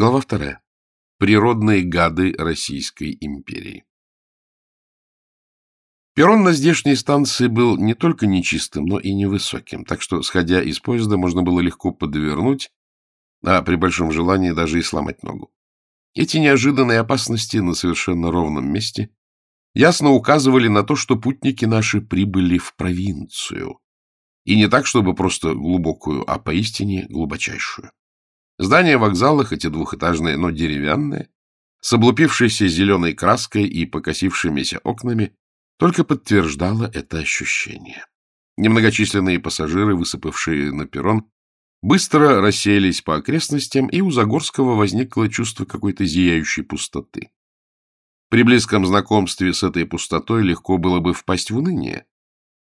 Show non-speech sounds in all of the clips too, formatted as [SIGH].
Глава вторая. Природные гады Российской империи. Перрон на здешней станции был не только нечистым, но и невысоким, так что, сходя из поезда, можно было легко подвернуть, а при большом желании даже и сломать ногу. Эти неожиданные опасности на совершенно ровном месте ясно указывали на то, что путники наши прибыли в провинцию. И не так, чтобы просто глубокую, а поистине глубочайшую. Здание вокзала, хоть и двухэтажное, но деревянное, с облупившейся зеленой краской и покосившимися окнами, только подтверждало это ощущение. Немногочисленные пассажиры, высыпавшие на перрон, быстро рассеялись по окрестностям, и у Загорского возникло чувство какой-то зияющей пустоты. При близком знакомстве с этой пустотой легко было бы впасть в уныние.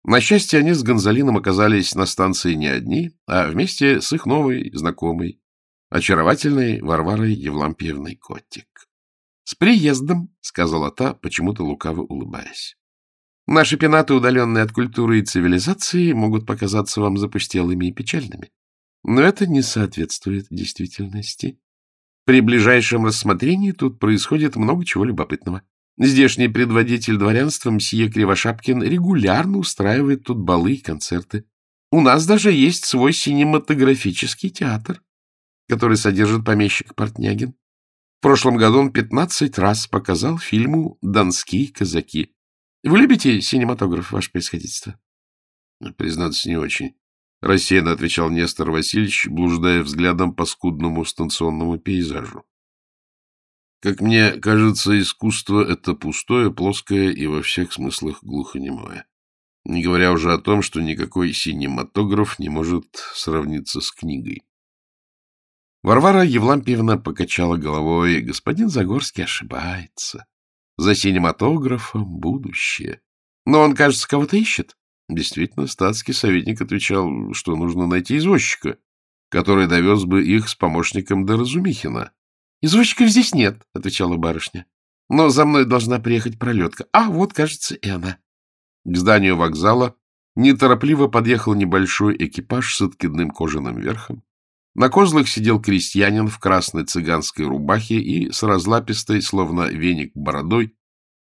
На счастье, они с Гонзалином оказались на станции не одни, а вместе с их новой знакомой, очаровательной Варварой Евлампиевной Котик. — С приездом, — сказала та, почему-то лукаво улыбаясь. — Наши пенаты, удаленные от культуры и цивилизации, могут показаться вам запустелыми и печальными. Но это не соответствует действительности. При ближайшем рассмотрении тут происходит много чего любопытного. Здешний предводитель дворянства мсье Кривошапкин регулярно устраивает тут балы и концерты. У нас даже есть свой синематографический театр, который содержит помещик Портнягин. В прошлом году он пятнадцать раз показал фильму «Донские казаки». Вы любите синематограф, ваше происходительство? Признаться, не очень. — рассеянно отвечал Нестор Васильевич, блуждая взглядом по скудному станционному пейзажу. Как мне кажется, искусство — это пустое, плоское и во всех смыслах глухонемое. Не говоря уже о том, что никакой синематограф не может сравниться с книгой. Варвара Евлампиевна покачала головой. Господин Загорский ошибается. За синематографом будущее. Но он, кажется, кого-то ищет. Действительно, статский советник отвечал, что нужно найти извозчика, который довез бы их с помощником до Разумихина. — Извозчиков здесь нет, — отвечала барышня. — Но за мной должна приехать пролетка. А, вот, кажется, и она. К зданию вокзала неторопливо подъехал небольшой экипаж с откидным кожаным верхом. На козлах сидел крестьянин в красной цыганской рубахе и с разлапистой, словно веник, бородой,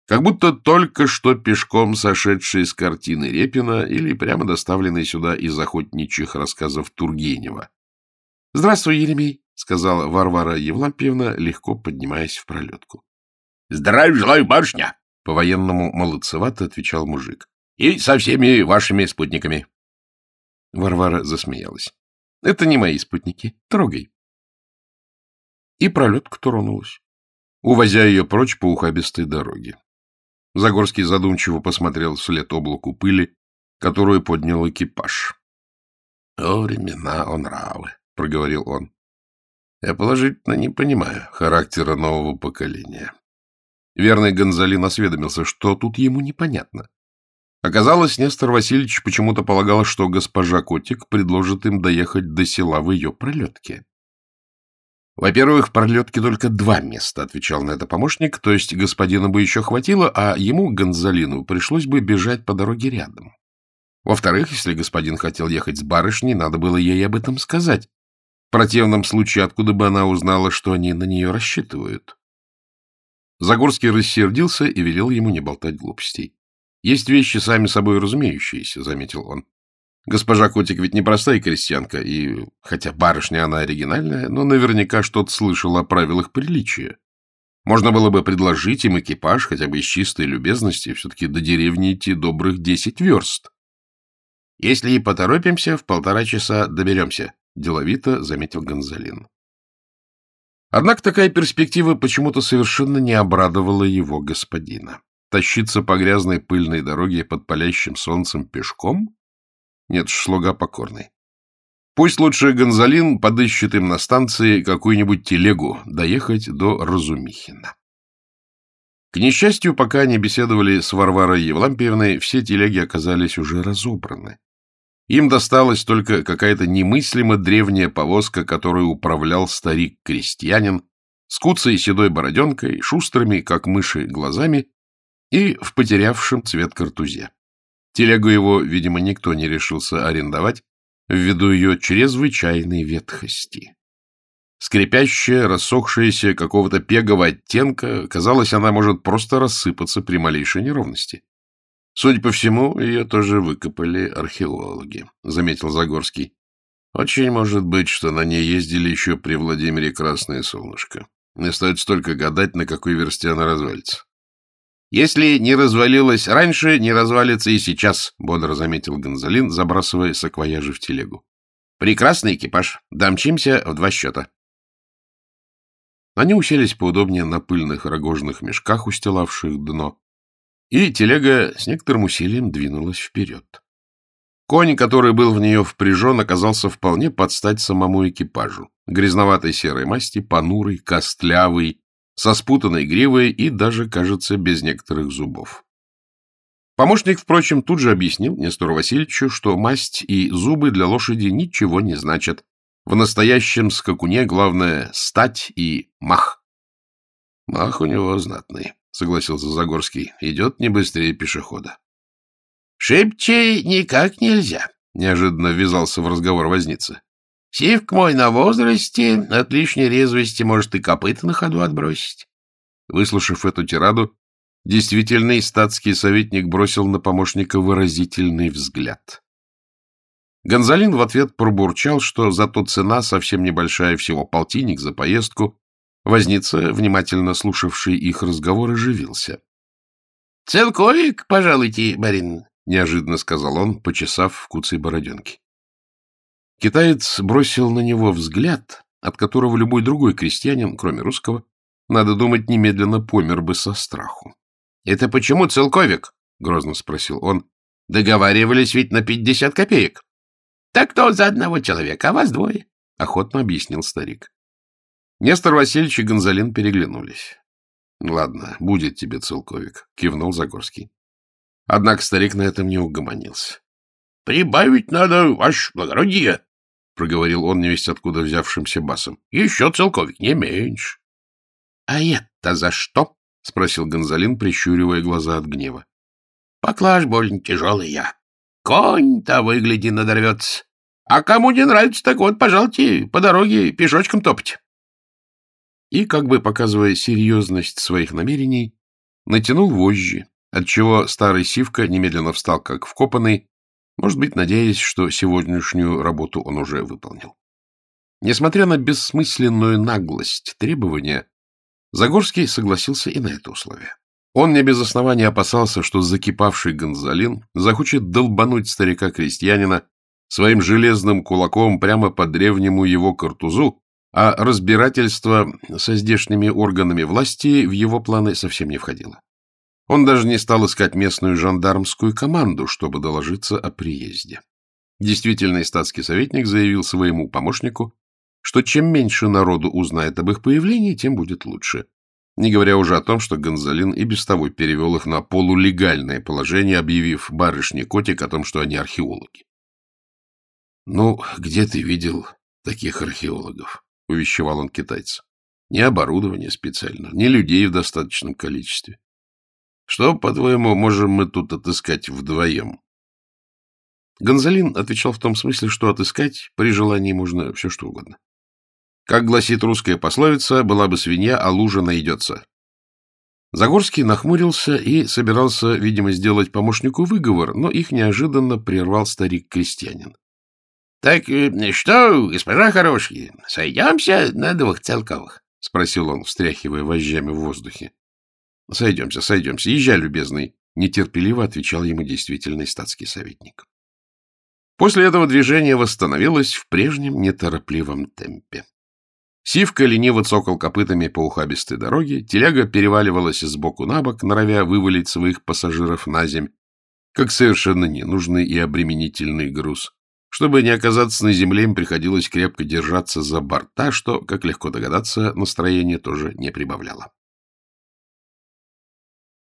как будто только что пешком сошедший с картины Репина или прямо доставленный сюда из охотничьих рассказов Тургенева. — Здравствуй, Еремей, — сказала Варвара Евлампиевна, легко поднимаясь в пролетку. — Здравия желаю, барышня! — по-военному молодцевато отвечал мужик. — И со всеми вашими спутниками. Варвара засмеялась. — Это не мои спутники. Трогай. И пролетка тронулась, увозя ее прочь по ухабистой дороге. Загорский задумчиво посмотрел вслед облаку пыли, которую поднял экипаж. — О, времена, о нравы, — проговорил он. — Я положительно не понимаю характера нового поколения. Верный Гонзалин осведомился, что тут ему непонятно. Оказалось, Нестор Васильевич почему-то полагал, что госпожа Котик предложит им доехать до села в ее пролетке. Во-первых, в пролетке только два места, — отвечал на это помощник, то есть господина бы еще хватило, а ему, Гонзалину, пришлось бы бежать по дороге рядом. Во-вторых, если господин хотел ехать с барышней, надо было ей об этом сказать. В противном случае, откуда бы она узнала, что они на нее рассчитывают? Загорский рассердился и велел ему не болтать глупостей. — Есть вещи сами собой разумеющиеся, — заметил он. Госпожа Котик ведь не простая крестьянка, и, хотя барышня она оригинальная, но наверняка что-то слышала о правилах приличия. Можно было бы предложить им экипаж хотя бы из чистой любезности, все-таки до деревни идти добрых десять верст. — Если и поторопимся, в полтора часа доберемся, — деловито заметил Гонзалин. Однако такая перспектива почему-то совершенно не обрадовала его господина. Тащиться по грязной пыльной дороге под палящим солнцем пешком нет, слуга покорный. Пусть лучше Гонзалин подыщет им на станции какую-нибудь телегу доехать до Разумихина. К несчастью, пока они беседовали с Варварой Евлампиевной, все телеги оказались уже разобраны. Им досталась только какая-то немыслимо древняя повозка, которую управлял старик-крестьянин, с куцей седой бороденкой, шустрыми, как мыши, глазами и в потерявшем цвет картузе. Телегу его, видимо, никто не решился арендовать ввиду ее чрезвычайной ветхости. Скрипящая, рассохшаяся какого-то пегового оттенка, казалось, она может просто рассыпаться при малейшей неровности. Судя по всему, ее тоже выкопали археологи, — заметил Загорский. Очень может быть, что на ней ездили еще при Владимире Красное Солнышко. Не стоит столько гадать, на какой версте она развалится. «Если не развалилась раньше, не развалится и сейчас», — бодро заметил Гонзалин, забрасывая саквояжи в телегу. «Прекрасный экипаж. Домчимся в два счета». Они уселись поудобнее на пыльных рогожных мешках, устилавших дно, и телега с некоторым усилием двинулась вперед. Конь, который был в нее впряжен, оказался вполне под стать самому экипажу. Грязноватой серой масти, понурый, костлявый, со спутанной гривой и даже, кажется, без некоторых зубов. Помощник, впрочем, тут же объяснил Нестору Васильевичу, что масть и зубы для лошади ничего не значат. В настоящем скакуне главное — стать и мах. — Мах у него знатный, — согласился Загорский. — Идет не быстрее пешехода. — Шибче никак нельзя, — неожиданно ввязался в разговор возница. — Сивк мой на возрасте, от лишней резвости может и копыта на ходу отбросить. Выслушав эту тираду, действительный статский советник бросил на помощника выразительный взгляд. Гонзалин в ответ пробурчал, что зато цена совсем небольшая, всего полтинник за поездку. Возница, внимательно слушавший их разговор, оживился. — Целковик, пожалуйте, барин, — неожиданно сказал он, почесав в куцей бороденке. Китаец бросил на него взгляд, от которого любой другой крестьянин, кроме русского, надо думать, немедленно помер бы со страху. — Это почему целковик? — грозно спросил он. — Договаривались ведь на пятьдесят копеек. — Так то за одного человека, а вас двое, — охотно объяснил старик. Нестор Васильевич и Гонзалин переглянулись. — Ладно, будет тебе целковик, — кивнул Загорский. Однако старик на этом не угомонился. — Прибавить надо, ваше благородие, — проговорил он невесть откуда взявшимся басом. — Еще целковик, не меньше. — А это за что? — спросил Гонзалин, прищуривая глаза от гнева. — Поклаж больно тяжелый я. Конь-то, выгляди, надорвется. А кому не нравится, так вот, пожалуйте, по дороге пешочком топать. И, как бы показывая серьезность своих намерений, натянул вожжи, отчего старый Сивка немедленно встал как вкопанный, может быть, надеясь, что сегодняшнюю работу он уже выполнил. Несмотря на бессмысленную наглость требования, Загорский согласился и на это условие. Он не без основания опасался, что закипавший Гонзалин захочет долбануть старика-крестьянина своим железным кулаком прямо по древнему его картузу, а разбирательство со здешними органами власти в его планы совсем не входило. Он даже не стал искать местную жандармскую команду, чтобы доложиться о приезде. Действительный статский советник заявил своему помощнику, что чем меньше народу узнает об их появлении, тем будет лучше не говоря уже о том, что Гонзалин и без того перевел их на полулегальное положение, объявив барышне Котик о том, что они археологи. — Ну, где ты видел таких археологов? — увещевал он китайца. — Ни оборудования специально, ни людей в достаточном количестве. Что, по-твоему, можем мы тут отыскать вдвоем? Гонзалин отвечал в том смысле, что отыскать при желании можно все что угодно. Как гласит русская пословица, была бы свинья, а лужа найдется. Загорский нахмурился и собирался, видимо, сделать помощнику выговор, но их неожиданно прервал старик-крестьянин. — Так э, что, госпожа хорошие, сойдемся на двух целковых? — спросил он, встряхивая вожжами в воздухе. — Сойдемся, сойдемся. Езжай, любезный, — нетерпеливо отвечал ему действительный статский советник. После этого движение восстановилось в прежнем неторопливом темпе. Сивка лениво цокал копытами по ухабистой дороге, телега переваливалась сбоку на бок, норовя вывалить своих пассажиров на земь, как совершенно ненужный и обременительный груз. Чтобы не оказаться на земле, им приходилось крепко держаться за борта, что, как легко догадаться, настроение тоже не прибавляло.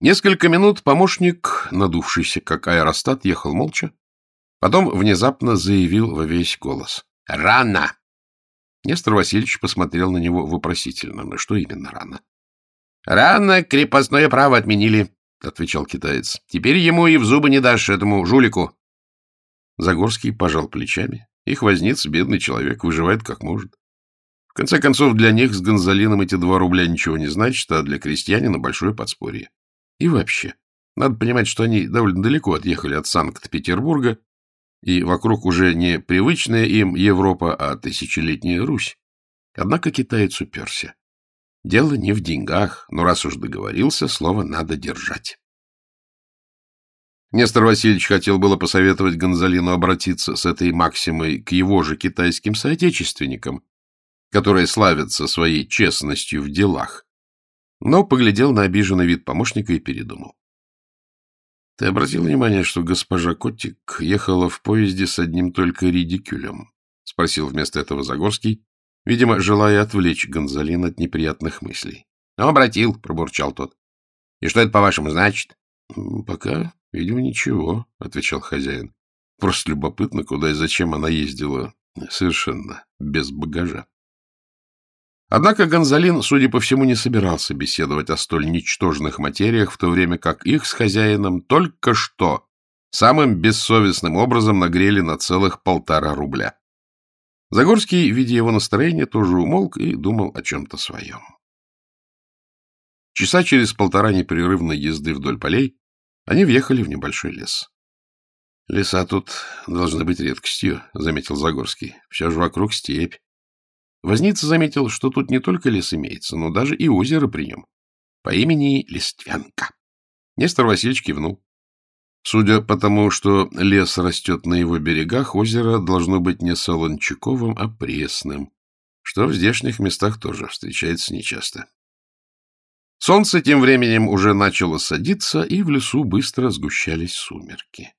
Несколько минут помощник, надувшийся как аэростат, ехал молча, потом внезапно заявил во весь голос. «Рано! Нестор Васильевич посмотрел на него вопросительно. Но что именно рано? — Рано крепостное право отменили, — отвечал китаец. — Теперь ему и в зубы не дашь этому жулику. Загорский пожал плечами. Их возниц, бедный человек, выживает как может. В конце концов, для них с Гонзолином эти два рубля ничего не значат, а для крестьянина большое подспорье. И вообще, надо понимать, что они довольно далеко отъехали от Санкт-Петербурга, и вокруг уже не привычная им Европа, а тысячелетняя Русь. Однако китаец уперся. Дело не в деньгах, но раз уж договорился, слово надо держать. Нестор Васильевич хотел было посоветовать Гонзалину обратиться с этой максимой к его же китайским соотечественникам, которые славятся своей честностью в делах, но поглядел на обиженный вид помощника и передумал. — Ты обратил внимание, что госпожа Котик ехала в поезде с одним только редикюлем? — спросил вместо этого Загорский, видимо, желая отвлечь Гонзалин от неприятных мыслей. — Ну, обратил, — пробурчал тот. — И что это, по-вашему, значит? — Пока, видимо, ничего, — отвечал хозяин. — Просто любопытно, куда и зачем она ездила совершенно без багажа. Однако Гонзалин, судя по всему, не собирался беседовать о столь ничтожных материях, в то время как их с хозяином только что самым бессовестным образом нагрели на целых полтора рубля. Загорский, видя его настроение, тоже умолк и думал о чем-то своем. Часа через полтора непрерывной езды вдоль полей они въехали в небольшой лес. — Леса тут должны быть редкостью, — заметил Загорский. — Все же вокруг степь. Возница заметил, что тут не только лес имеется, но даже и озеро при нем, по имени Листвянка. Нестор Васильевич кивнул. Судя по тому, что лес растет на его берегах, озеро должно быть не солончаковым, а пресным, что в здешних местах тоже встречается нечасто. Солнце тем временем уже начало садиться, и в лесу быстро сгущались сумерки.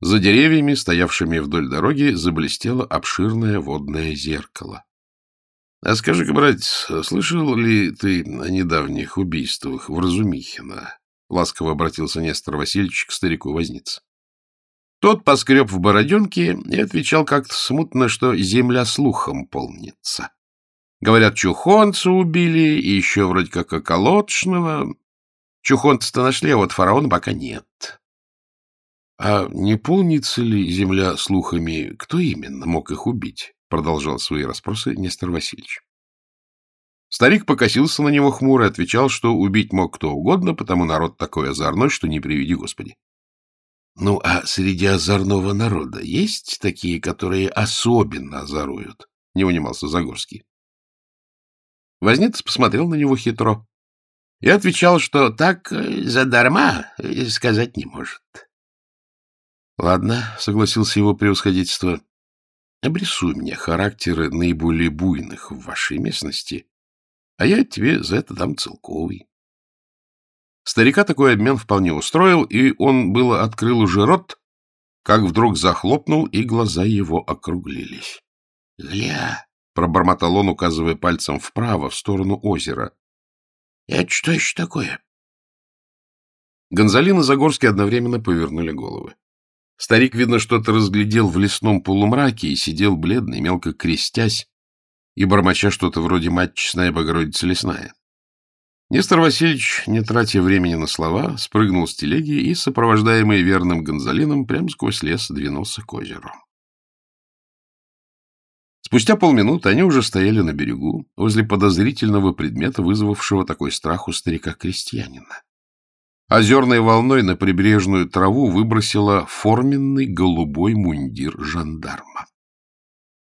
За деревьями, стоявшими вдоль дороги, заблестело обширное водное зеркало. — А скажи-ка, братец, слышал ли ты о недавних убийствах в Разумихино? — ласково обратился Нестор Васильевич к старику возниц. Тот поскреб в бороденке и отвечал как-то смутно, что земля слухом полнится. Говорят, чухонца убили, и еще вроде как околотшного. Чухонца-то нашли, а вот фараона пока нет. А не полнится ли земля слухами, кто именно мог их убить? — продолжал свои расспросы Нестор Васильевич. Старик покосился на него хмуро и отвечал, что убить мог кто угодно, потому народ такой озорной, что не приведи Господи. — Ну, а среди озорного народа есть такие, которые особенно озоруют? — не унимался Загорский. Возниц посмотрел на него хитро и отвечал, что так э, задарма э, сказать не может. — Ладно, — согласился его превосходительство, Обрисуй мне характеры наиболее буйных в вашей местности, а я тебе за это дам целковый. Старика такой обмен вполне устроил, и он было открыл уже рот, как вдруг захлопнул, и глаза его округлились. — Гля! — пробормотал он, указывая пальцем вправо, в сторону озера. — Это что еще такое? Гонзалин и Загорский одновременно повернули головы. Старик, видно, что-то разглядел в лесном полумраке и сидел бледный, мелко крестясь и бормоча что-то вроде «Мать честная, Богородица лесная». Нестор Васильевич, не тратя времени на слова, спрыгнул с телеги и, сопровождаемый верным Гонзалином, прямо сквозь лес двинулся к озеру. Спустя полминуты они уже стояли на берегу, возле подозрительного предмета, вызвавшего такой страх у старика-крестьянина. Озерной волной на прибрежную траву выбросила форменный голубой мундир жандарма.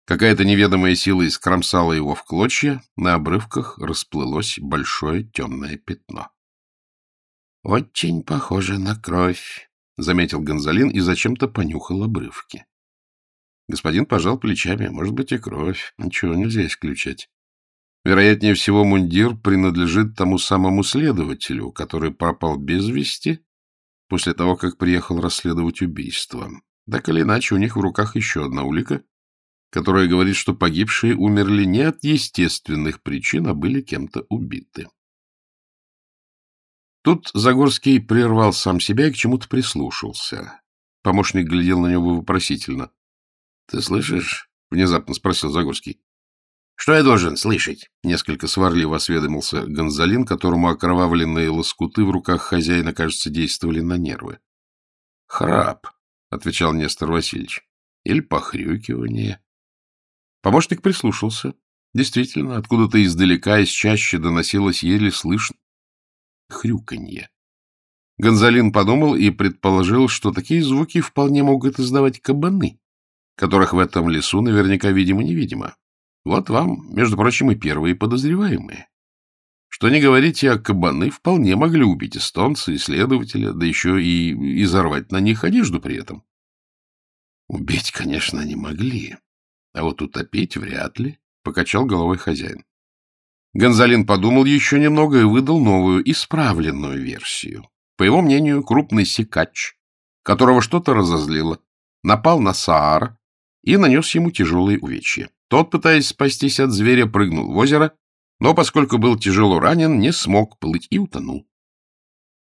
Какая-то неведомая сила искромсала его в клочья, на обрывках расплылось большое темное пятно. — Очень похоже на кровь, — заметил Гонзалин и зачем-то понюхал обрывки. Господин пожал плечами. Может быть, и кровь. Ничего нельзя исключать. Вероятнее всего, мундир принадлежит тому самому следователю, который пропал без вести после того, как приехал расследовать убийство. Так или иначе, у них в руках еще одна улика, которая говорит, что погибшие умерли не от естественных причин, а были кем-то убиты. Тут Загорский прервал сам себя и к чему-то прислушался. Помощник глядел на него вопросительно. — Ты слышишь? — внезапно спросил Загорский. Что я должен слышать? Несколько сварливо осведомился Гонзалин, которому окровавленные лоскуты в руках хозяина, кажется, действовали на нервы. Храп, отвечал Нестор Васильевич. Или похрюкивание. Помощник прислушался Действительно, откуда-то издалека, из чаще доносилось еле слышно хрюканье. Гонзалин подумал и предположил, что такие звуки вполне могут издавать кабаны, которых в этом лесу наверняка видимо-невидимо. Вот вам, между прочим, и первые подозреваемые. Что не говорите, а кабаны вполне могли убить эстонца, исследователя, да еще и изорвать на них одежду при этом. Убить, конечно, не могли, а вот утопить вряд ли, — покачал головой хозяин. Гонзалин подумал еще немного и выдал новую, исправленную версию. По его мнению, крупный секач, которого что-то разозлило, напал на Саара и нанес ему тяжелые увечья. Тот, пытаясь спастись от зверя, прыгнул в озеро, но, поскольку был тяжело ранен, не смог плыть и утонул.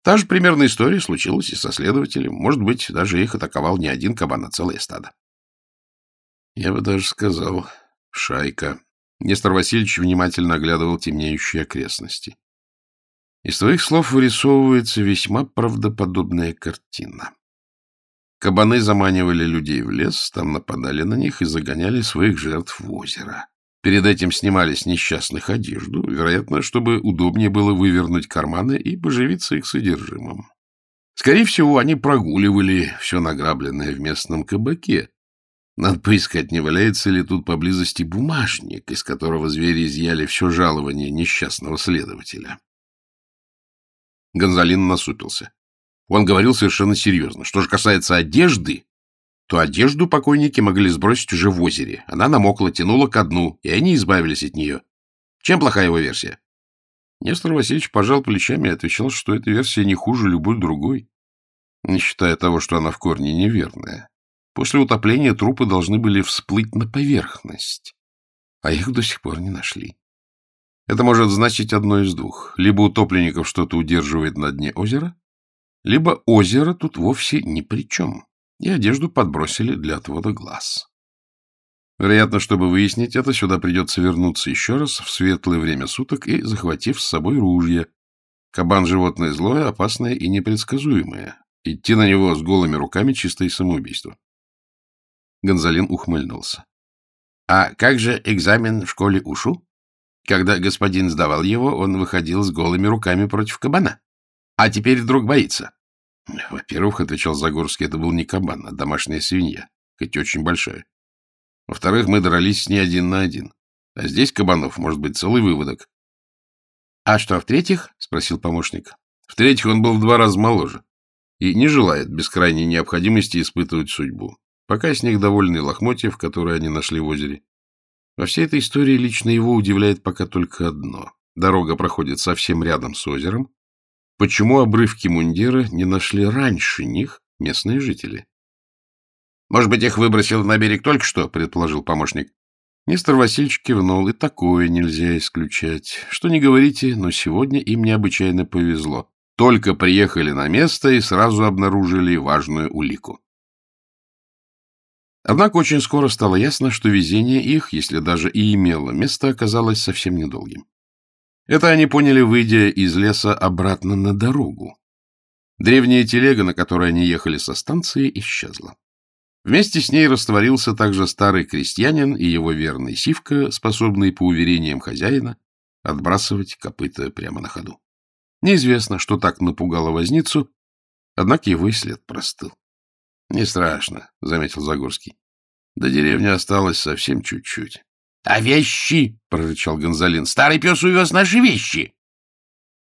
Та же примерная история случилась и со следователем. Может быть, даже их атаковал не один кабан, а целое стадо. Я бы даже сказал, шайка. Нестор Васильевич внимательно оглядывал темнеющие окрестности. Из твоих слов вырисовывается весьма правдоподобная картина. Кабаны заманивали людей в лес, там нападали на них и загоняли своих жертв в озеро. Перед этим снимали с несчастных одежду, вероятно, чтобы удобнее было вывернуть карманы и поживиться их содержимым. Скорее всего, они прогуливали все награбленное в местном кабаке, надо поискать, не валяется ли тут поблизости бумажник, из которого звери изъяли все жалование несчастного следователя. Гонзалин насупился. Он говорил совершенно серьезно. Что же касается одежды, то одежду покойники могли сбросить уже в озере. Она намокла, тянула ко дну, и они избавились от нее. Чем плохая его версия? Нестор Васильевич пожал плечами и отвечал, что эта версия не хуже любой другой, не считая того, что она в корне неверная. После утопления трупы должны были всплыть на поверхность, а их до сих пор не нашли. Это может значить одно из двух. Либо утопленников что-то удерживает на дне озера, либо озеро тут вовсе ни при чем, и одежду подбросили для отвода глаз. Вероятно, чтобы выяснить это, сюда придется вернуться еще раз в светлое время суток и захватив с собой ружье. Кабан — животное злое, опасное и непредсказуемое. Идти на него с голыми руками — чистое самоубийство. Гонзалин ухмыльнулся. — А как же экзамен в школе УШУ? Когда господин сдавал его, он выходил с голыми руками против кабана. А теперь вдруг боится. — Во-первых, — отвечал Загорский, — это был не кабан, а домашняя свинья, хоть очень большая. Во-вторых, мы дрались не один на один. А здесь кабанов может быть целый выводок. — А что, в-третьих? — спросил помощник. — В-третьих, он был в два раза моложе и не желает без крайней необходимости испытывать судьбу. Пока с них довольны лохмотьев, которые они нашли в озере. Во всей этой истории лично его удивляет пока только одно. Дорога проходит совсем рядом с озером. Почему обрывки мундира не нашли раньше них местные жители? — Может быть, их выбросил на берег только что, — предположил помощник. Мистер Васильевич кивнул, и такое нельзя исключать. Что не говорите, но сегодня им необычайно повезло. Только приехали на место и сразу обнаружили важную улику. Однако очень скоро стало ясно, что везение их, если даже и имело место, оказалось совсем недолгим. Это они поняли, выйдя из леса обратно на дорогу. Древняя телега, на которой они ехали со станции, исчезла. Вместе с ней растворился также старый крестьянин и его верный Сивка, способный, по уверениям хозяина, отбрасывать копыта прямо на ходу. Неизвестно, что так напугало возницу, однако его и след простыл. — Не страшно, — заметил Загорский. — До деревни осталось совсем чуть-чуть. — А вещи? — прорычал Гонзалин. — Старый пес увез наши вещи.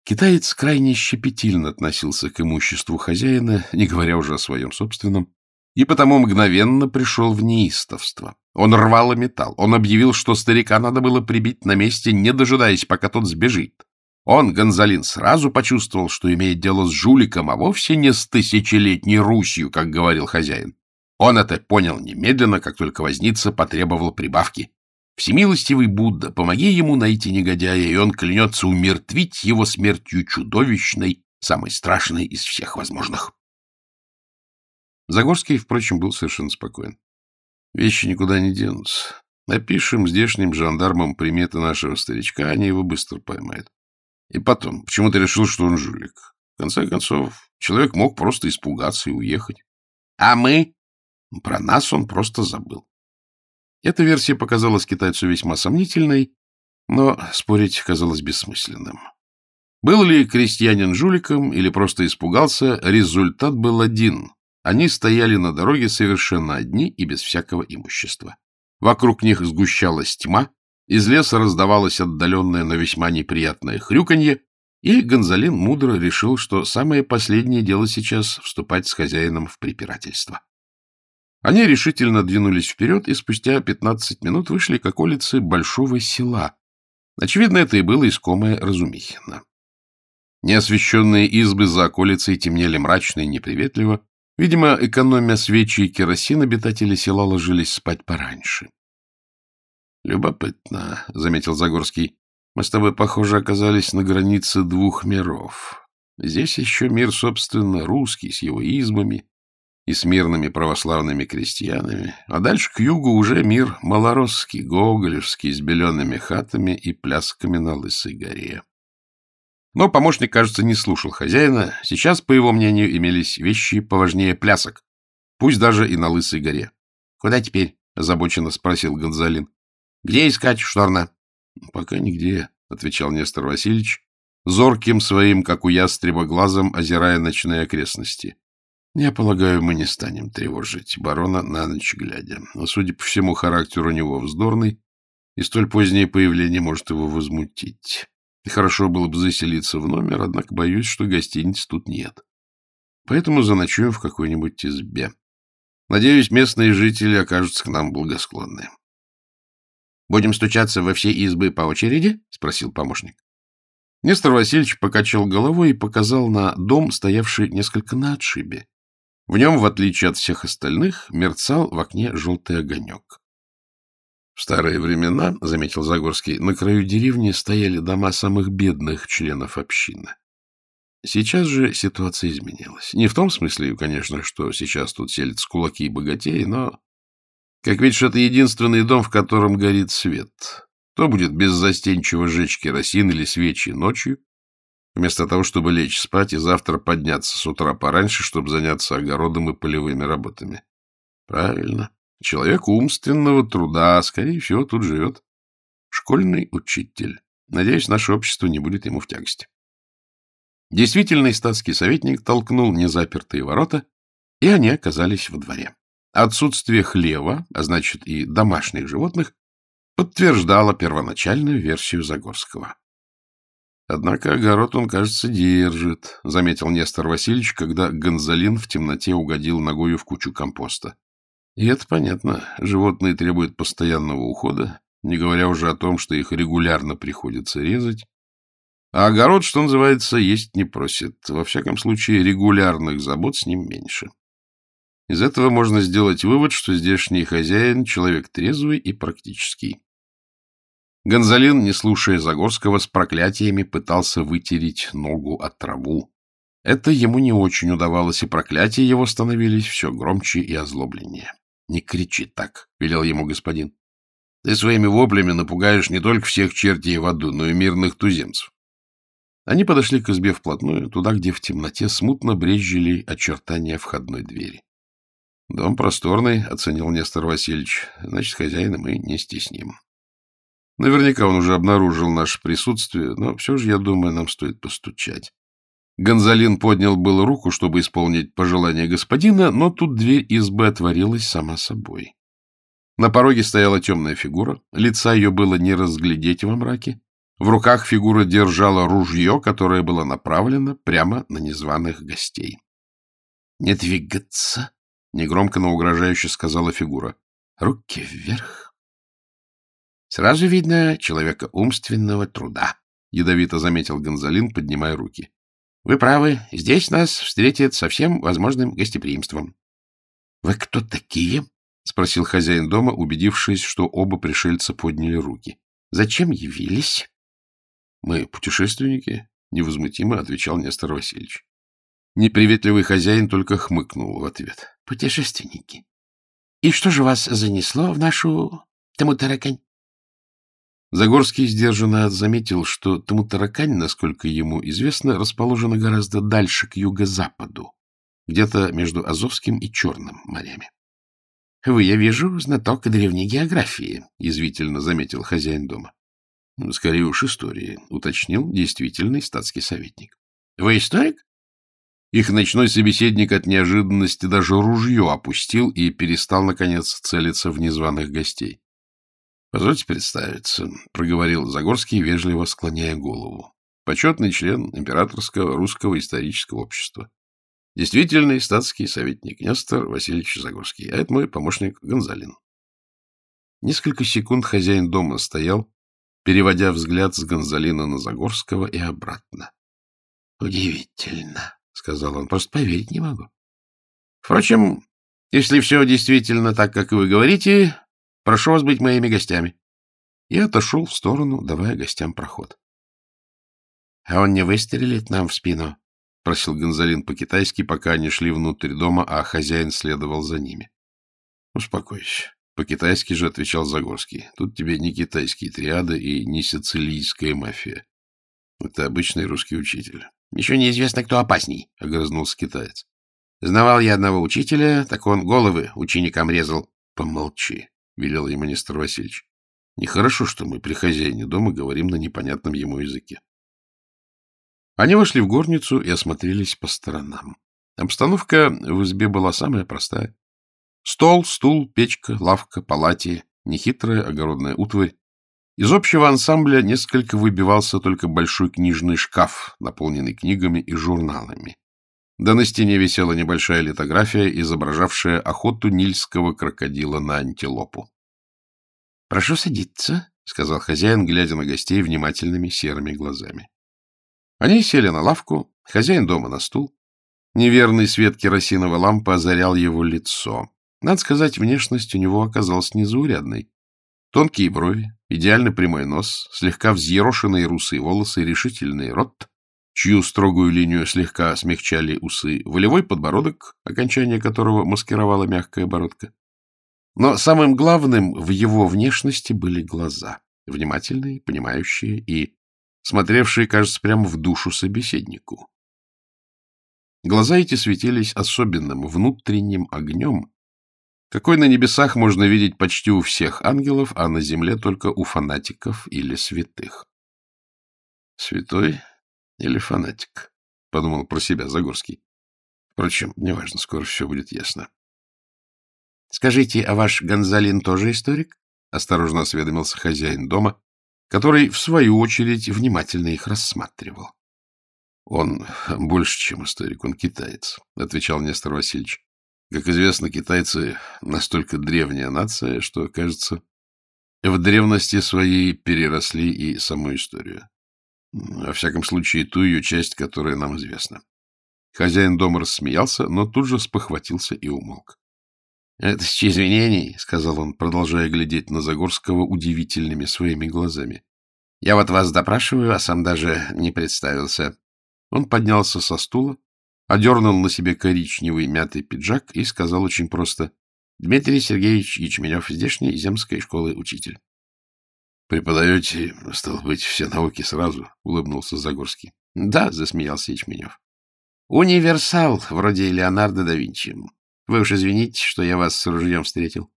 Китаец крайне щепетильно относился к имуществу хозяина, не говоря уже о своем собственном, и потому мгновенно пришел в неистовство. Он рвал и металл. Он объявил, что старика надо было прибить на месте, не дожидаясь, пока тот сбежит. Он, Гонзалин, сразу почувствовал, что имеет дело с жуликом, а вовсе не с тысячелетней Русью, как говорил хозяин. Он это понял немедленно, как только возница потребовал прибавки. Всемилостивый Будда, помоги ему найти негодяя, и он клянется умертвить его смертью чудовищной, самой страшной из всех возможных. Загорский, впрочем, был совершенно спокоен. Вещи никуда не денутся. Напишем здешним жандармам приметы нашего старичка, они его быстро поймают. И потом, почему ты решил, что он жулик? В конце концов, человек мог просто испугаться и уехать. А мы? Про нас он просто забыл. Эта версия показалась китайцу весьма сомнительной, Но спорить казалось бессмысленным. Был ли крестьянин жуликом или просто испугался, результат был один. Они стояли на дороге совершенно одни и без всякого имущества. Вокруг них сгущалась тьма, из леса раздавалось отдаленное, но весьма неприятное хрюканье, и Гонзалин мудро решил, что самое последнее дело сейчас — вступать с хозяином в препирательство. Они решительно двинулись вперед и спустя пятнадцать минут вышли к околице большого села. Очевидно, это и было искомое Разумихино. Неосвещенные избы за околицей темнели мрачно и неприветливо. Видимо, экономя свечи и керосин, обитатели села ложились спать пораньше. — Любопытно, — заметил Загорский. — Мы с тобой, похоже, оказались на границе двух миров. Здесь еще мир, собственно, русский, с его избами и с мирными православными крестьянами, а дальше к югу уже мир малоросский, гоголевский, с белеными хатами и плясками на Лысой горе. Но помощник, кажется, не слушал хозяина. Сейчас, по его мнению, имелись вещи поважнее плясок, пусть даже и на Лысой горе. — Куда теперь? — озабоченно спросил Гонзалин. — Где искать Шторна? — Пока нигде, — отвечал Нестор Васильевич, зорким своим, как у ястреба, глазом озирая ночные окрестности. — Я полагаю, мы не станем тревожить барона на ночь глядя. Но, судя по всему, характер у него вздорный, и столь позднее появление может его возмутить. И хорошо было бы заселиться в номер, однако боюсь, что гостиниц тут нет. Поэтому заночуем в какой-нибудь избе. Надеюсь, местные жители окажутся к нам благосклонны. — Будем стучаться во все избы по очереди? — спросил помощник. Нестор Васильевич покачал головой и показал на дом, стоявший несколько на отшибе. В нем, в отличие от всех остальных, мерцал в окне желтый огонек. В старые времена, — заметил Загорский, — на краю деревни стояли дома самых бедных членов общины. Сейчас же ситуация изменилась. Не в том смысле, конечно, что сейчас тут селятся кулаки и богатеи, но, как видишь, это единственный дом, в котором горит свет. Кто будет беззастенчиво жечь керосин или свечи ночью, вместо того, чтобы лечь спать и завтра подняться с утра пораньше, чтобы заняться огородом и полевыми работами? Правильно. Человек умственного труда, скорее всего, тут живет. Школьный учитель. Надеюсь, наше общество не будет ему в тягости. Действительный статский советник толкнул незапертые ворота, и они оказались во дворе. Отсутствие хлева, а значит и домашних животных, подтверждало первоначальную версию Загорского. Однако огород он, кажется, держит, — заметил Нестор Васильевич, когда Гонзалин в темноте угодил ногою в кучу компоста. И это понятно. Животные требуют постоянного ухода, не говоря уже о том, что их регулярно приходится резать. А огород, что называется, есть не просит. Во всяком случае, регулярных забот с ним меньше. Из этого можно сделать вывод, что здешний хозяин — человек трезвый и практический. Гонзалин, не слушая Загорского, с проклятиями пытался вытереть ногу от траву. Это ему не очень удавалось, и проклятия его становились все громче и озлобленнее. Не кричи так, — велел ему господин. Ты своими воплями напугаешь не только всех чертей в аду, но и мирных туземцев. Они подошли к избе вплотную, туда, где в темноте смутно брезжили очертания входной двери. — Дом просторный, — оценил Нестор Васильевич. — Значит, хозяина мы не стесним. Наверняка он уже обнаружил наше присутствие, но все же, я думаю, нам стоит постучать. Гонзалин поднял было руку, чтобы исполнить пожелание господина, но тут дверь избы отворилась сама собой. На пороге стояла темная фигура, лица ее было не разглядеть во мраке. В руках фигура держала ружье, которое было направлено прямо на незваных гостей. — Не двигаться! — негромко, но угрожающе сказала фигура. — Руки вверх! Сразу видно человека умственного труда, — ядовито заметил Гонзалин, поднимая руки. — Вы правы, здесь нас встретят со всем возможным гостеприимством. — Вы кто такие? — спросил хозяин дома, убедившись, что оба пришельца подняли руки. — Зачем явились? — Мы путешественники, — невозмутимо отвечал Нестор Васильевич. Неприветливый хозяин только хмыкнул в ответ. — Путешественники. — И что же вас занесло в нашу тому-таракань? Загорский сдержанно заметил, что Тамутаракань, насколько ему известно, расположена гораздо дальше, к юго-западу, где-то между Азовским и Черным морями. — Вы, я вижу, знаток древней географии, — язвительно заметил хозяин дома. —— Скорее уж истории, — уточнил действительный статский советник. — Вы историк? Их ночной собеседник от неожиданности даже ружье опустил и перестал, наконец, целиться в незваных гостей. — Позвольте представиться, — проговорил Загорский, вежливо склоняя голову. Почетный член Императорского русского исторического общества. Действительный статский советник Нестор Васильевич Загорский, а это мой помощник Гонзалин. Несколько секунд хозяин дома стоял, переводя взгляд с Гонзалина на Загорского и обратно. — Удивительно, — сказал он, — просто поверить не могу. Впрочем, если все действительно так, как вы говорите, прошу вас быть моими гостями. И отошел в сторону, давая гостям проход. — А он не выстрелит нам в спину? — просил Гонзалин по-китайски, пока они шли внутрь дома, а хозяин следовал за ними. — Успокойся. По-китайски же отвечал Загорский. Тут тебе не китайские триады и не сицилийская мафия. Это обычный русский учитель. — Еще неизвестно, кто опасней, — огрызнулся китаец. — Знавал я одного учителя, так он головы ученикам резал. — Помолчи, — велел ему Нестор Васильевич. — Нехорошо, что мы при хозяине дома говорим на непонятном ему языке. Они вошли в горницу и осмотрелись по сторонам. Обстановка в избе была самая простая. Стол, стул, печка, лавка, палати, нехитрая огородная утварь. Из общего ансамбля несколько выбивался только большой книжный шкаф, наполненный книгами и журналами. Да на стене висела небольшая литография, изображавшая охоту нильского крокодила на антилопу. — Прошу садиться, — сказал хозяин, глядя на гостей внимательными серыми глазами. Они сели на лавку, хозяин дома на стул. Неверный свет керосиновой лампы озарял его лицо. Надо сказать, внешность у него оказалась незаурядной. Тонкие брови, идеально прямой нос, слегка взъерошенные русые волосы, решительный рот, чью строгую линию слегка смягчали усы, волевой подбородок, окончание которого маскировала мягкая бородка. Но самым главным в его внешности были глаза, внимательные, понимающие и смотревшие, кажется, прямо в душу собеседнику. Глаза эти светились особенным внутренним огнем, какой на небесах можно видеть почти у всех ангелов, а на земле только у фанатиков или святых. «Святой или фанатик?» — подумал про себя Загорский. Впрочем, неважно, скоро все будет ясно. — Скажите, а ваш Гонзалин тоже историк? — осторожно осведомился хозяин дома, который, в свою очередь, внимательно их рассматривал. — Он больше, чем историк, он китаец, — отвечал Нестор Васильевич. Как известно, китайцы настолько древняя нация, что, кажется, в древности своей переросли и саму историю. Во всяком случае, ту ее часть, которая нам известна. Хозяин дома рассмеялся, но тут же спохватился и умолк. — Это с извинений, — сказал он, продолжая глядеть на Загорского удивительными своими глазами. — Я вот вас допрашиваю, а сам даже не представился. Он поднялся со стула, одернул на себе коричневый мятый пиджак и сказал очень просто «Дмитрий Сергеевич Ячменев, здешний земской школы учитель». «Преподаете, стало быть, все науки сразу?» — улыбнулся Загорский. «Да», — засмеялся Ячменев. «Универсал, вроде Леонардо да Винчи. Вы уж извините, что я вас с ружьем встретил.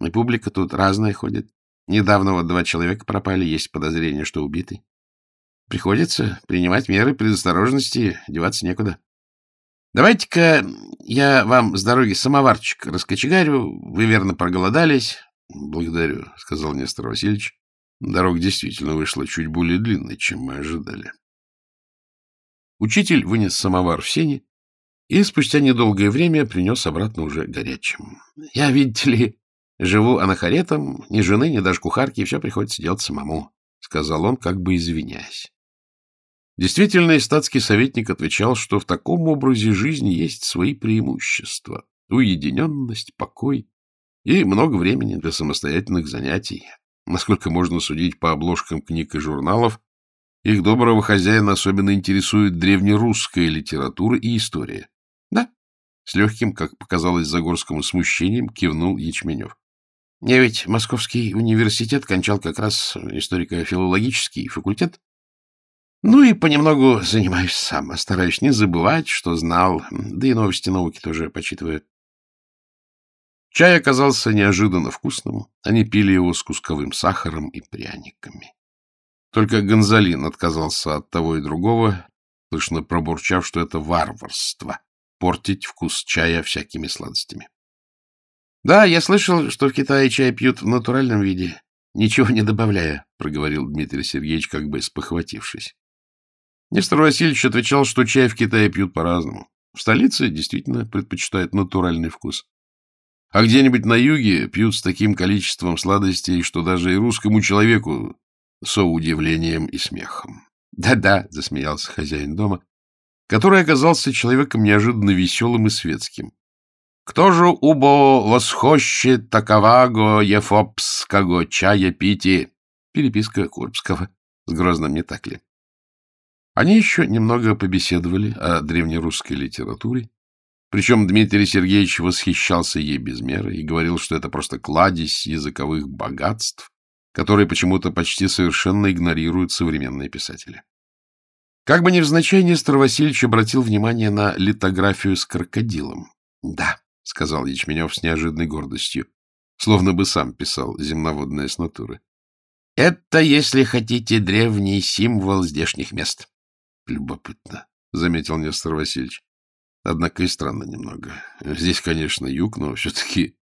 И публика тут разная ходит. Недавно вот два человека пропали, есть подозрение, что убиты. Приходится принимать меры предосторожности, деваться некуда. Давайте-ка я вам с дороги самоварчик раскочегарю. Вы верно проголодались. — Благодарю, — сказал Нестор Васильевич. Дорога действительно вышла чуть более длинной, чем мы ожидали. Учитель вынес самовар в сене и спустя недолгое время принес обратно уже горячим. — Я, видите ли, живу анахаретом, ни жены, ни даже кухарки, все приходится делать самому, — сказал он, как бы извиняясь. Действительно, статский советник отвечал, что в таком образе жизни есть свои преимущества — уединенность, покой и много времени для самостоятельных занятий. Насколько можно судить по обложкам книг и журналов, их доброго хозяина особенно интересует древнерусская литература и история. Да, с легким, как показалось Загорскому, смущением кивнул Ячменев. Я ведь Московский университет кончал как раз историко-филологический факультет, ну и понемногу занимаюсь сам, стараюсь не забывать, что знал, да и новости науки тоже почитываю. Чай оказался неожиданно вкусным, они пили его с кусковым сахаром и пряниками. Только Гонзалин отказался от того и другого, слышно пробурчав, что это варварство — портить вкус чая всякими сладостями. — Да, я слышал, что в Китае чай пьют в натуральном виде, ничего не добавляя, — проговорил Дмитрий Сергеевич, как бы спохватившись. Нестор Васильевич отвечал, что чай в Китае пьют по-разному. В столице действительно предпочитают натуральный вкус. А где-нибудь на юге пьют с таким количеством сладостей, что даже и русскому человеку со удивлением и смехом. [LAUGHS] «Да-да», — засмеялся хозяин дома, который оказался человеком неожиданно веселым и светским. «Кто же убо восхощет таковаго ефопского чая пити?» Переписка Курбского с Грозным, не так ли? Они еще немного побеседовали о древнерусской литературе, причем Дмитрий Сергеевич восхищался ей без меры и говорил, что это просто кладезь языковых богатств, которые почему-то почти совершенно игнорируют современные писатели. Как бы невзначай, Нестор Васильевич обратил внимание на литографию с крокодилом. — Да, — сказал Ячменев с неожиданной гордостью, словно бы сам писал земноводные с натуры. — Это, если хотите, древний символ здешних мест. — Любопытно, — заметил Нестор Васильевич. Однако и странно немного. Здесь, конечно, юг, но все-таки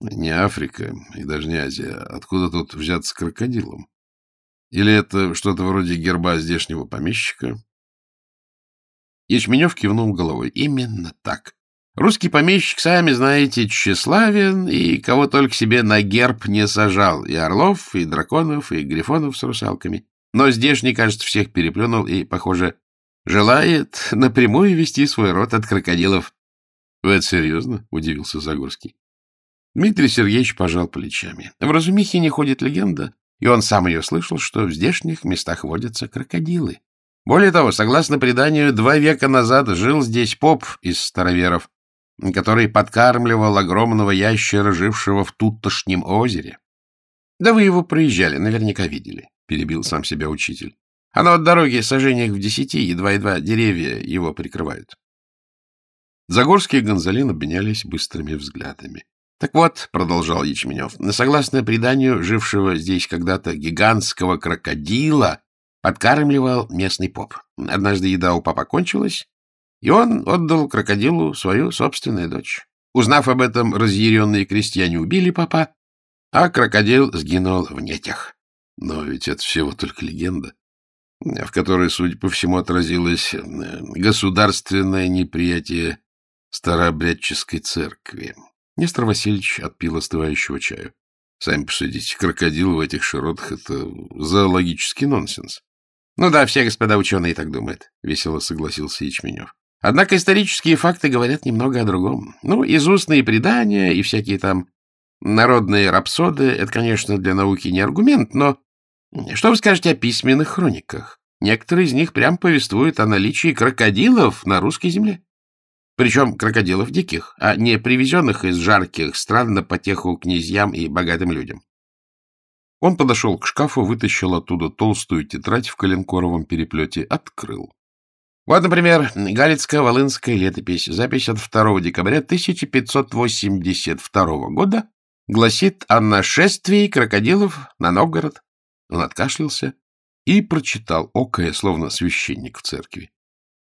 не Африка и даже не Азия. Откуда тут взяться крокодилом? Или это что-то вроде герба здешнего помещика? Ячменев кивнул головой. Именно так. Русский помещик, сами знаете, тщеславен, и кого только себе на герб не сажал. И орлов, и драконов, и грифонов с русалками. Но здешний, кажется, всех переплюнул и, похоже, желает напрямую вести свой род от крокодилов. — Вы это серьезно? — удивился Загорский. Дмитрий Сергеевич пожал плечами. В Разумихине ходит легенда, и он сам ее слышал, что в здешних местах водятся крокодилы. Более того, согласно преданию, два века назад жил здесь поп из староверов, который подкармливал огромного ящера, жившего в Туттошнем озере. — Да вы его проезжали, наверняка видели перебил сам себя учитель. А на вот дороге сожжениях в десяти, едва-едва деревья его прикрывают. Загорские и Гонзалин обменялись быстрыми взглядами. Так вот, — продолжал Ячменев, — согласно преданию жившего здесь когда-то гигантского крокодила, подкармливал местный поп. Однажды еда у папа кончилась, и он отдал крокодилу свою собственную дочь. Узнав об этом, разъяренные крестьяне убили папа, а крокодил сгинул в нетях. Но ведь это всего только легенда, в которой, судя по всему, отразилось э, государственное неприятие старообрядческой церкви. Нестор Васильевич отпил остывающего чаю. Сами посудите, крокодил в этих широтах — это зоологический нонсенс. — Ну да, все господа ученые так думают, — весело согласился Ячменев. Однако исторические факты говорят немного о другом. Ну, из устные предания и всякие там Народные рапсоды — это, конечно, для науки не аргумент, но что вы скажете о письменных хрониках? Некоторые из них прям повествуют о наличии крокодилов на русской земле. Причем крокодилов диких, а не привезенных из жарких стран на потеху князьям и богатым людям. Он подошел к шкафу, вытащил оттуда толстую тетрадь в коленкоровом переплете, открыл. Вот, например, Галицкая-Волынская летопись, запись от 2 декабря 1582 года гласит о нашествии крокодилов на Новгород. Он откашлялся и прочитал, окая, словно священник в церкви.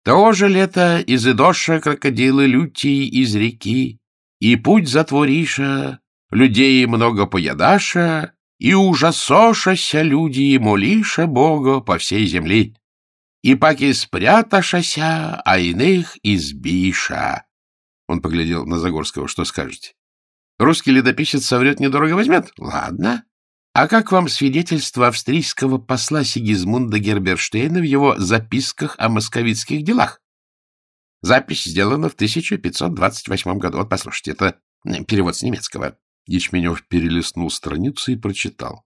То же лето из Идоша крокодилы лютий из реки, и путь затвориша, людей много поядаша, и ужасошася люди молиша Бога по всей земли. И паки спряташася, а иных избиша. Он поглядел на Загорского. Что скажете? Русский летописец соврет, недорого возьмет? Ладно. А как вам свидетельство австрийского посла Сигизмунда Герберштейна в его записках о московитских делах? Запись сделана в 1528 году. Вот, послушайте, это перевод с немецкого. Ячменев перелистнул страницу и прочитал.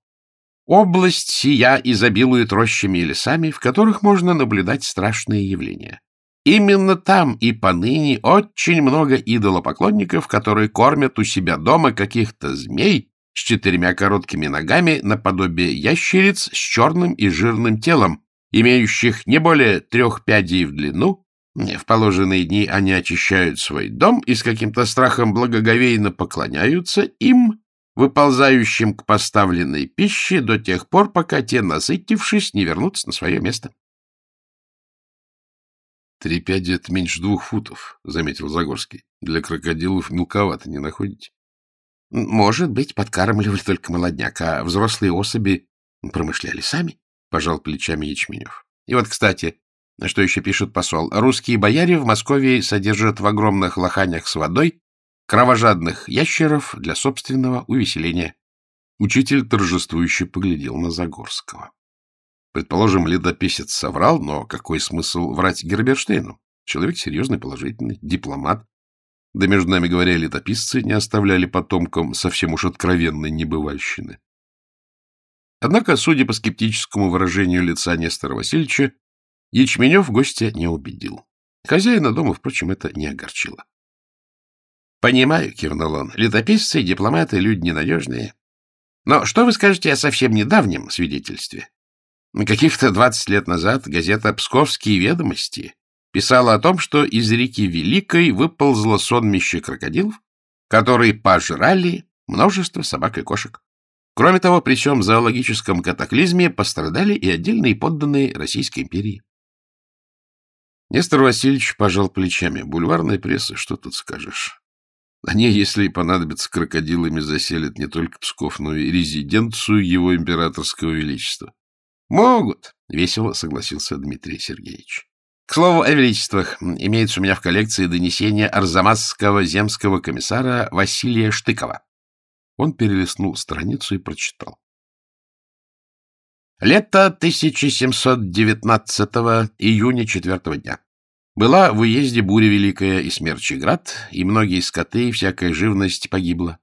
Область сия изобилует рощами и лесами, в которых можно наблюдать страшные явления. Именно там и поныне очень много идолопоклонников, которые кормят у себя дома каких-то змей с четырьмя короткими ногами наподобие ящериц с черным и жирным телом, имеющих не более трех пядей в длину. В положенные дни они очищают свой дом и с каким-то страхом благоговейно поклоняются им, выползающим к поставленной пище до тех пор, пока те, насытившись, не вернутся на свое место. Три пяди — это меньше двух футов, — заметил Загорский. Для крокодилов мелковато, не находите? Может быть, подкармливали только молодняк, а взрослые особи промышляли сами, — пожал плечами Ячменев. И вот, кстати, что еще пишет посол, русские бояре в Москве содержат в огромных лоханях с водой кровожадных ящеров для собственного увеселения. Учитель торжествующе поглядел на Загорского. Предположим, летописец соврал, но какой смысл врать Герберштейну? Человек серьезный, положительный, дипломат. Да, между нами говоря, летописцы не оставляли потомкам совсем уж откровенной небывальщины. Однако, судя по скептическому выражению лица Нестора Васильевича, Ячменев гостя не убедил. Хозяина дома, впрочем, это не огорчило. — Понимаю, — кивнул он, — летописцы и дипломаты — люди ненадежные. Но что вы скажете о совсем недавнем свидетельстве? Каких-то двадцать лет назад газета «Псковские ведомости» писала о том, что из реки Великой выползло сонмище крокодилов, которые пожрали множество собак и кошек. Кроме того, при всем зоологическом катаклизме пострадали и отдельные подданные Российской империи. Нестор Васильевич пожал плечами. Бульварная пресса, что тут скажешь? Они, если понадобится, крокодилами заселят не только Псков, но и резиденцию его императорского величества. — Могут, — весело согласился Дмитрий Сергеевич. — К слову о величествах, имеется у меня в коллекции донесение арзамасского земского комиссара Василия Штыкова. Он перелистнул страницу и прочитал. Лето 1719 июня четвертого дня. Была в уезде буря великая и смерчий град, и многие скоты и всякая живность погибла.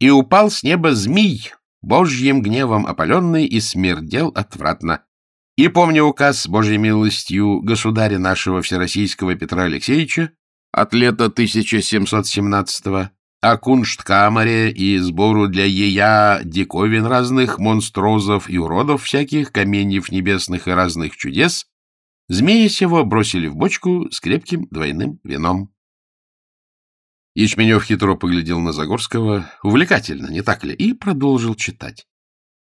И упал с неба змей, божьим гневом опаленный, и смердел отвратно. И помню указ Божьей милостью государя нашего Всероссийского Петра Алексеевича от лета 1717 о куншткамере и сбору для ея диковин разных, монстрозов и уродов всяких, каменьев небесных и разных чудес, Змея сего бросили в бочку с крепким двойным вином. Ячменев хитро поглядел на Загорского, увлекательно, не так ли, и продолжил читать.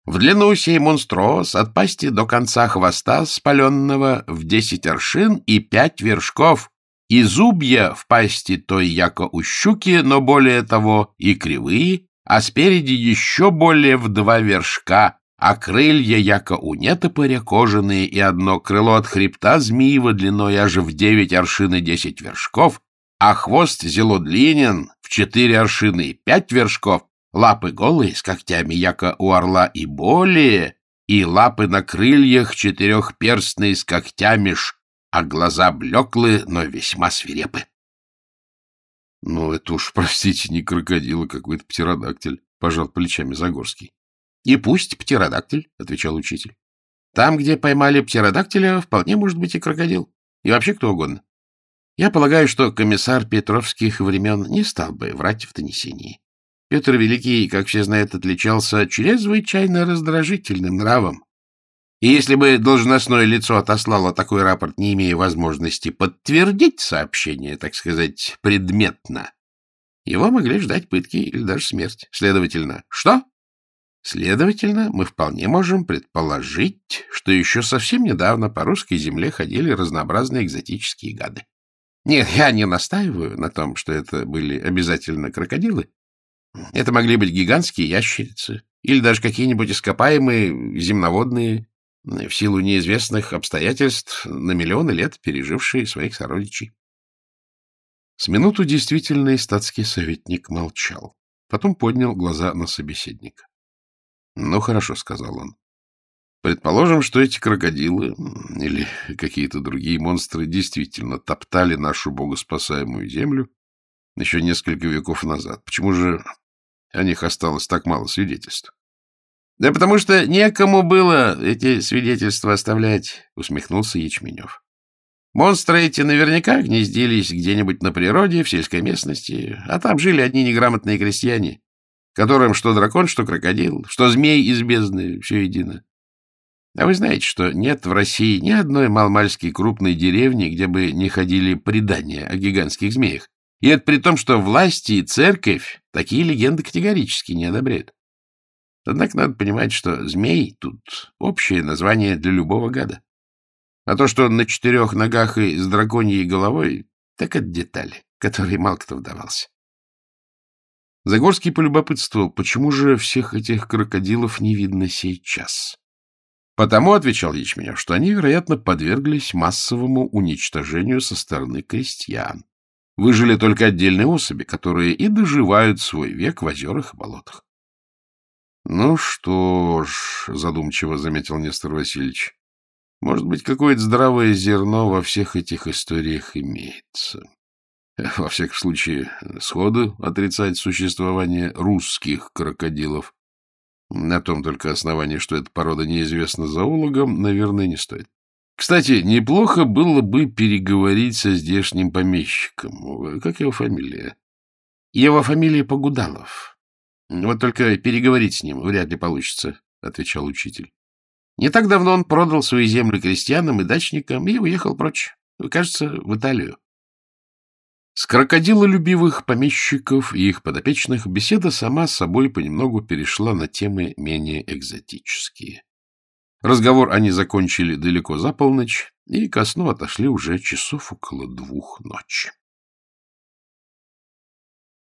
В длину сей монстроз от пасти до конца хвоста спаленного в десять аршин и пять вершков, и зубья в пасти той яко у щуки, но более того и кривые, а спереди еще более в два вершка, а крылья, яко у нетопыря, кожаные, и одно крыло от хребта змеево длиной аж в девять аршин и десять вершков, а хвост зело длинен в четыре аршины и пять вершков, лапы голые с когтями, яко у орла и более, и лапы на крыльях четырехперстные с когтями ж, а глаза блеклые, но весьма свирепы. — Ну, это уж, [LAUGHS] простите, не крокодил, а какой-то птеродактиль, — пожал плечами Загорский. — И пусть птеродактиль, — отвечал учитель. — Там, где поймали птеродактиля, вполне может быть и крокодил. И вообще кто угодно. Я полагаю, что комиссар Петровских времен не стал бы врать в донесении. Петр Великий, как все знают, отличался чрезвычайно раздражительным нравом. И если бы должностное лицо отослало такой рапорт, не имея возможности подтвердить сообщение, так сказать, предметно, его могли ждать пытки или даже смерть. Следовательно, что? Следовательно, мы вполне можем предположить, что еще совсем недавно по русской земле ходили разнообразные экзотические гады. Нет, я не настаиваю на том, что это были обязательно крокодилы. Это могли быть гигантские ящерицы или даже какие-нибудь ископаемые земноводные, в силу неизвестных обстоятельств, на миллионы лет пережившие своих сородичей. С минуту действительный статский советник молчал, потом поднял глаза на собеседника. Ну, хорошо, — сказал он. Предположим, что эти крокодилы или какие-то другие монстры действительно топтали нашу богоспасаемую землю еще несколько веков назад. Почему же о них осталось так мало свидетельств? — Да потому что некому было эти свидетельства оставлять, — усмехнулся Ячменев. Монстры эти наверняка гнездились где-нибудь на природе, в сельской местности, а там жили одни неграмотные крестьяне которым что дракон, что крокодил, что змей из бездны, все едино. А вы знаете, что нет в России ни одной малмальски крупной деревни, где бы не ходили предания о гигантских змеях. И это при том, что власти и церковь такие легенды категорически не одобряют. Однако надо понимать, что змей тут общее название для любого гада. А то, что он на четырех ногах и с драконьей головой, так это детали, которые мало кто вдавался. Загорский полюбопытствовал, почему же всех этих крокодилов не видно сейчас. Потому, — отвечал Ячменев, — что они, вероятно, подверглись массовому уничтожению со стороны крестьян. Выжили только отдельные особи, которые и доживают свой век в озерах и болотах. — Ну что ж, — задумчиво заметил Нестор Васильевич, — может быть, какое-то здравое зерно во всех этих историях имеется. Во всяком случае, сходу отрицать существование русских крокодилов на том только основании, что эта порода неизвестна зоологам, наверное, не стоит. Кстати, неплохо было бы переговорить со здешним помещиком. Как его фамилия? Его фамилия Погудалов. Вот только переговорить с ним вряд ли получится, — отвечал учитель. Не так давно он продал свои земли крестьянам и дачникам и уехал прочь. Кажется, в Италию. С крокодилолюбивых помещиков и их подопечных беседа сама собой понемногу перешла на темы менее экзотические. Разговор они закончили далеко за полночь и ко сну отошли уже часов около двух ночи.